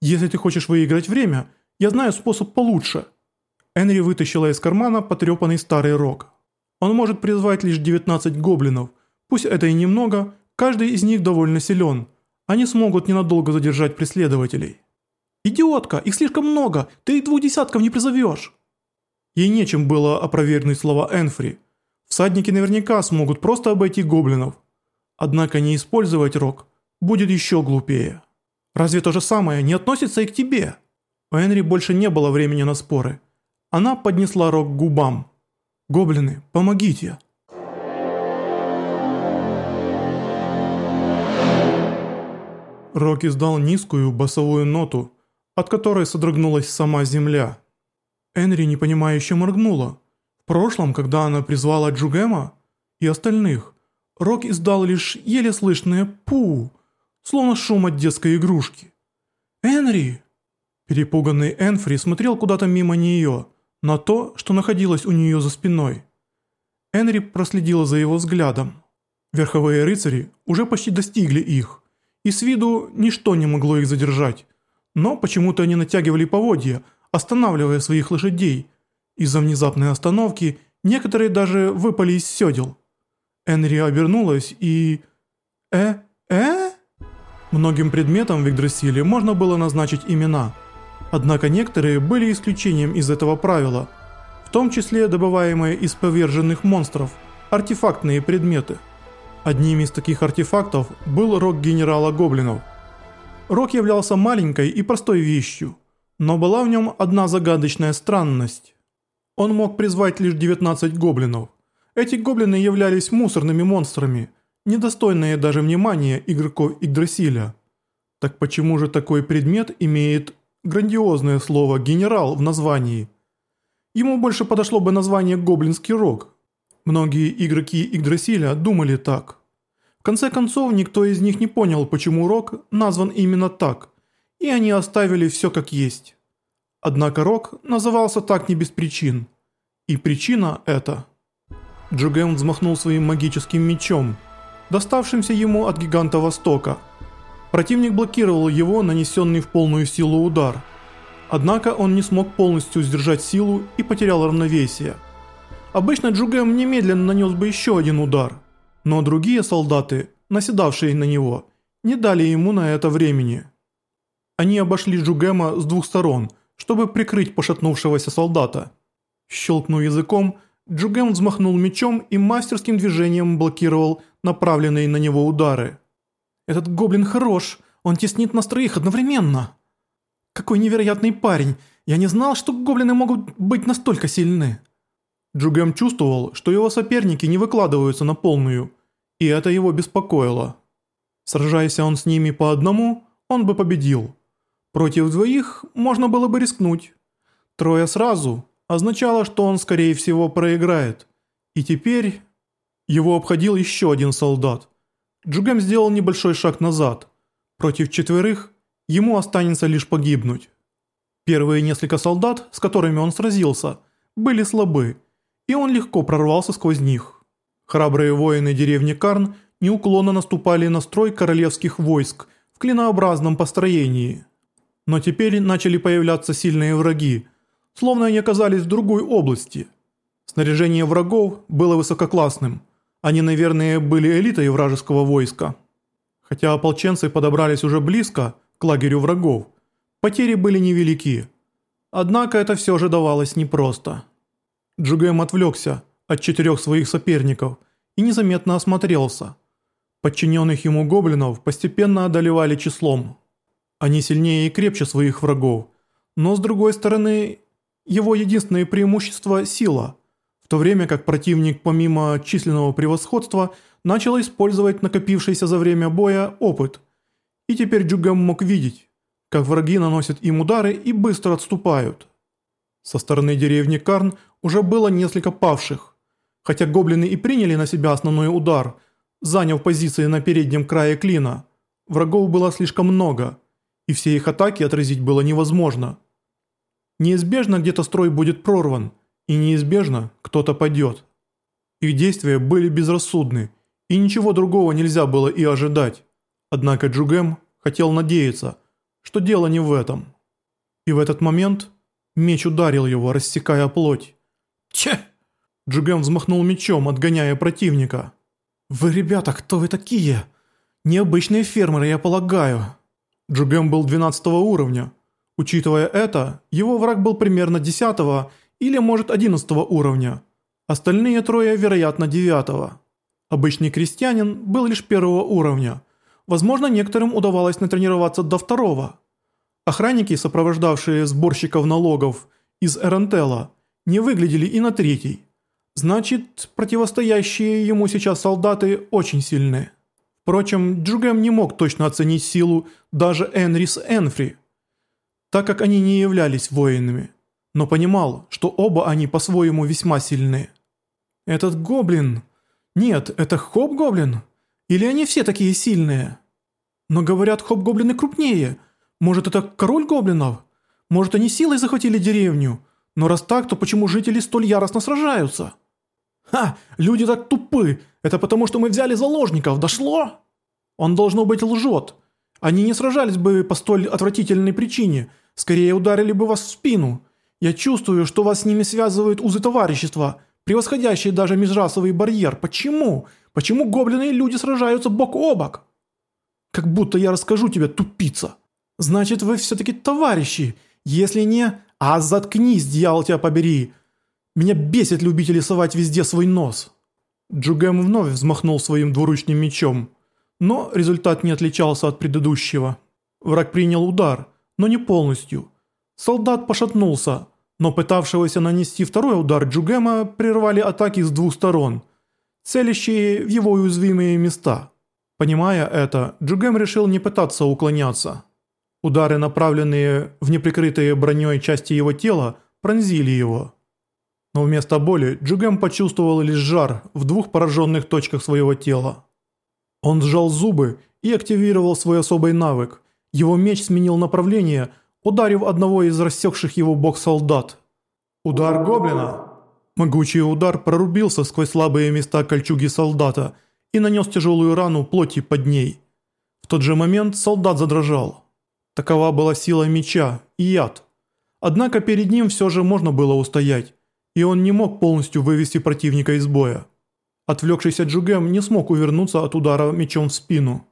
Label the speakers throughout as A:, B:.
A: Если ты хочешь выиграть время, я знаю способ получше». Энри вытащила из кармана потрепанный старый рог. Он может призвать лишь 19 гоблинов. Пусть это и немного, каждый из них довольно силен. Они смогут ненадолго задержать преследователей. «Идиотка, их слишком много, ты и двух десятков не призовешь!» Ей нечем было опровергнуть слова Энфри. Всадники наверняка смогут просто обойти гоблинов. Однако не использовать рог будет еще глупее. Разве то же самое не относится и к тебе? У Энри больше не было времени на споры. Она поднесла рог к губам. «Гоблины, помогите!» Рок издал низкую басовую ноту, от которой содрогнулась сама земля. Энри непонимающе моргнула. В прошлом, когда она призвала Джугема и остальных, Рок издал лишь еле слышное «пу», словно шум от детской игрушки. «Энри!» Перепуганный Энфри смотрел куда-то мимо нее, на то, что находилось у нее за спиной. Энри проследила за его взглядом. Верховые рыцари уже почти достигли их, и с виду ничто не могло их задержать. Но почему-то они натягивали поводья, останавливая своих лошадей. Из-за внезапной остановки некоторые даже выпали из седел. Энри обернулась и... «Э? Э?» Многим предметам в Игдрасиле можно было назначить имена. Однако некоторые были исключением из этого правила, в том числе добываемые из поверженных монстров, артефактные предметы. Одним из таких артефактов был рог генерала Гоблинов. Рог являлся маленькой и простой вещью, но была в нем одна загадочная странность. Он мог призвать лишь 19 гоблинов. Эти гоблины являлись мусорными монстрами, недостойные даже внимания игроков Игдрасиля. Так почему же такой предмет имеет грандиозное слово «генерал» в названии? Ему больше подошло бы название «гоблинский рог». Многие игроки Игдрасиля думали так. В конце концов, никто из них не понял, почему рог назван именно так, и они оставили все как есть. Однако рог назывался так не без причин. И причина это – Джуген взмахнул своим магическим мечом, доставшимся ему от гиганта Востока. Противник блокировал его нанесенный в полную силу удар. Однако он не смог полностью сдержать силу и потерял равновесие. Обычно Джугем немедленно нанес бы еще один удар, но другие солдаты, наседавшие на него, не дали ему на это времени. Они обошли Джугема с двух сторон, чтобы прикрыть пошатнувшегося солдата. Щелкнув языком, Джугем взмахнул мечом и мастерским движением блокировал направленные на него удары. «Этот гоблин хорош, он теснит нас троих одновременно!» «Какой невероятный парень! Я не знал, что гоблины могут быть настолько сильны!» Джугем чувствовал, что его соперники не выкладываются на полную, и это его беспокоило. Сражаясь он с ними по одному, он бы победил. Против двоих можно было бы рискнуть. Трое сразу означало, что он скорее всего проиграет. И теперь его обходил еще один солдат. Джугем сделал небольшой шаг назад. Против четверых ему останется лишь погибнуть. Первые несколько солдат, с которыми он сразился, были слабы, и он легко прорвался сквозь них. Храбрые воины деревни Карн неуклонно наступали на строй королевских войск в клинообразном построении. Но теперь начали появляться сильные враги – словно они оказались в другой области. Снаряжение врагов было высококлассным. Они, наверное, были элитой вражеского войска. Хотя ополченцы подобрались уже близко к лагерю врагов, потери были невелики. Однако это все же давалось непросто. Джугэм отвлекся от четырех своих соперников и незаметно осмотрелся. Подчиненных ему гоблинов постепенно одолевали числом. Они сильнее и крепче своих врагов, но с другой стороны его единственное преимущество – сила, в то время как противник помимо численного превосходства начал использовать накопившийся за время боя опыт. И теперь Джугам мог видеть, как враги наносят им удары и быстро отступают. Со стороны деревни Карн уже было несколько павших. Хотя гоблины и приняли на себя основной удар, заняв позиции на переднем крае клина, врагов было слишком много, и все их атаки отразить было невозможно – Неизбежно где-то строй будет прорван, и неизбежно кто-то падет. Их действия были безрассудны, и ничего другого нельзя было и ожидать. Однако Джугем хотел надеяться, что дело не в этом. И в этот момент меч ударил его, рассекая плоть.
B: Че!
A: Джугем взмахнул мечом, отгоняя противника.
B: «Вы, ребята, кто вы такие? Необычные фермеры, я полагаю».
A: Джугем был 12 уровня. Учитывая это, его враг был примерно 10 или, может, 11 уровня. Остальные трое, вероятно, 9. Обычный крестьянин был лишь первого уровня. Возможно, некоторым удавалось натренироваться до второго. Охранники, сопровождавшие сборщиков налогов из Эрентела, не выглядели и на третий. Значит, противостоящие ему сейчас солдаты очень сильны. Впрочем, Джугем не мог точно оценить силу даже Энрис Энфри, так как они не являлись воинами, но понимал, что оба они по-своему весьма сильны. Этот гоблин... Нет, это хоп-гоблин? Или они все такие сильные? Но говорят, хоп-гоблины крупнее. Может, это король гоблинов? Может, они силой захватили деревню? Но раз так, то почему жители столь яростно сражаются?» «Ха! Люди так тупы! Это потому, что мы взяли заложников, дошло?» «Он, должно быть, лжет. Они не сражались бы по столь отвратительной причине, скорее ударили бы вас в спину. Я чувствую, что вас с ними связывают узы товарищества, превосходящие даже межрасовый барьер. Почему? Почему гоблины и люди сражаются бок о бок?» «Как будто я расскажу тебе, тупица!» «Значит, вы все-таки товарищи. Если не... А заткнись, дьявол тебя побери!» Меня бесит любители совать везде свой нос». Джугем вновь взмахнул своим двуручным мечом, но результат не отличался от предыдущего. Враг принял удар, но не полностью. Солдат пошатнулся, но пытавшегося нанести второй удар Джугема прервали атаки с двух сторон, целящие в его уязвимые места. Понимая это, Джугем решил не пытаться уклоняться. Удары, направленные в неприкрытые броней части его тела, пронзили его. Но вместо боли Джугем почувствовал лишь жар в двух пораженных точках своего тела. Он сжал зубы и активировал свой особый навык. Его меч сменил направление, ударив одного из рассекших его бок солдат. Удар гоблина. Могучий удар прорубился сквозь слабые места кольчуги солдата и нанес тяжелую рану плоти под ней. В тот же момент солдат задрожал. Такова была сила меча и яд. Однако перед ним все же можно было устоять и он не мог полностью вывести противника из боя. Отвлекшийся Джугем не смог увернуться от удара мечом в спину.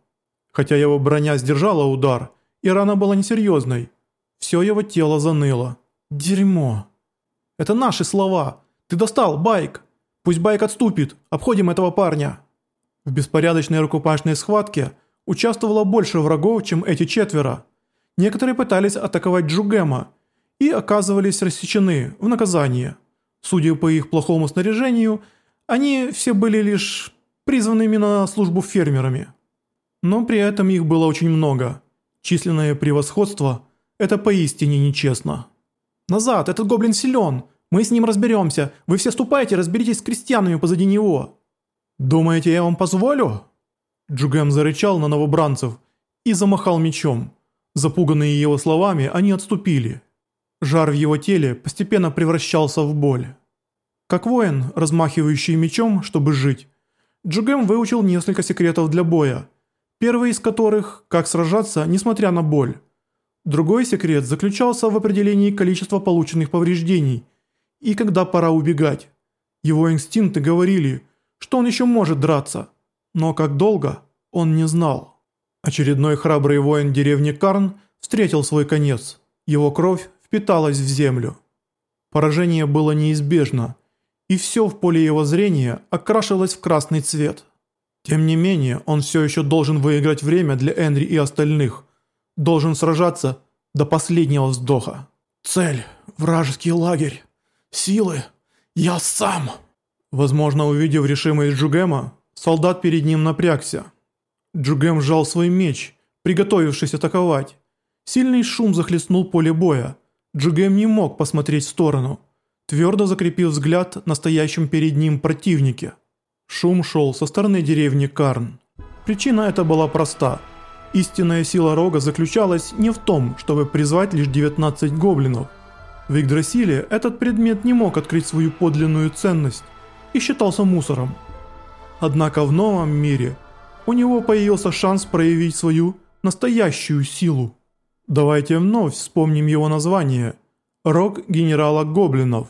A: Хотя его броня сдержала удар, и рана была несерьезной. Все его тело заныло. Дерьмо. Это наши слова. Ты достал, Байк. Пусть Байк отступит. Обходим этого парня. В беспорядочной рукопашной схватке участвовало больше врагов, чем эти четверо. Некоторые пытались атаковать Джугема и оказывались рассечены в наказание. Судя по их плохому снаряжению, они все были лишь призванными на службу фермерами. Но при этом их было очень много. Численное превосходство – это поистине нечестно. «Назад, этот гоблин силен! Мы с ним разберемся! Вы все ступайте, разберитесь с крестьянами позади него!» «Думаете, я вам позволю?» Джугем зарычал на новобранцев и замахал мечом. Запуганные его словами, они отступили. Жар в его теле постепенно превращался в боль. Как воин, размахивающий мечом, чтобы жить, Джугем выучил несколько секретов для боя, первый из которых – как сражаться, несмотря на боль. Другой секрет заключался в определении количества полученных повреждений и когда пора убегать. Его инстинкты говорили, что он еще может драться, но как долго – он не знал. Очередной храбрый воин деревни Карн встретил свой конец. Его кровь впиталась в землю. Поражение было неизбежно, и все в поле его зрения окрашивалось в красный цвет. Тем не менее, он все еще должен выиграть время для Энри и остальных, должен сражаться до последнего вздоха. Цель – вражеский лагерь. Силы – я сам. Возможно, увидев решимость Джугема, солдат перед ним напрягся. Джугем сжал свой меч, приготовившись атаковать. Сильный шум захлестнул поле боя – Джугем не мог посмотреть в сторону, твердо закрепив взгляд на стоящем перед ним противнике. Шум шел со стороны деревни Карн. Причина эта была проста. Истинная сила рога заключалась не в том, чтобы призвать лишь 19 гоблинов. В Игдрасиле этот предмет не мог открыть свою подлинную ценность и считался мусором. Однако в новом мире у него появился шанс проявить свою настоящую силу. Давайте вновь вспомним его название. Рог генерала Гоблинов.